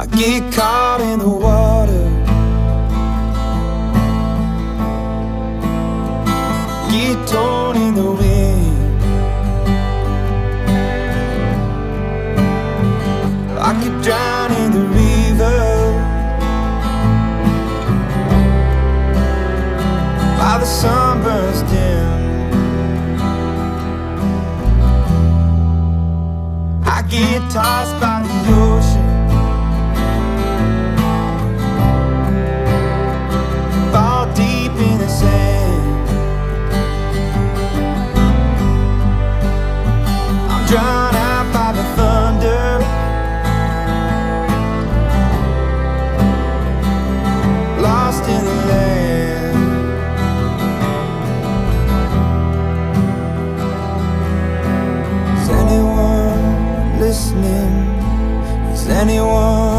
I get caught in the water. Get torn in the wind. I get drowned in the river. By the sunburst dim. I get tossed by the ocean. evening. Is anyone?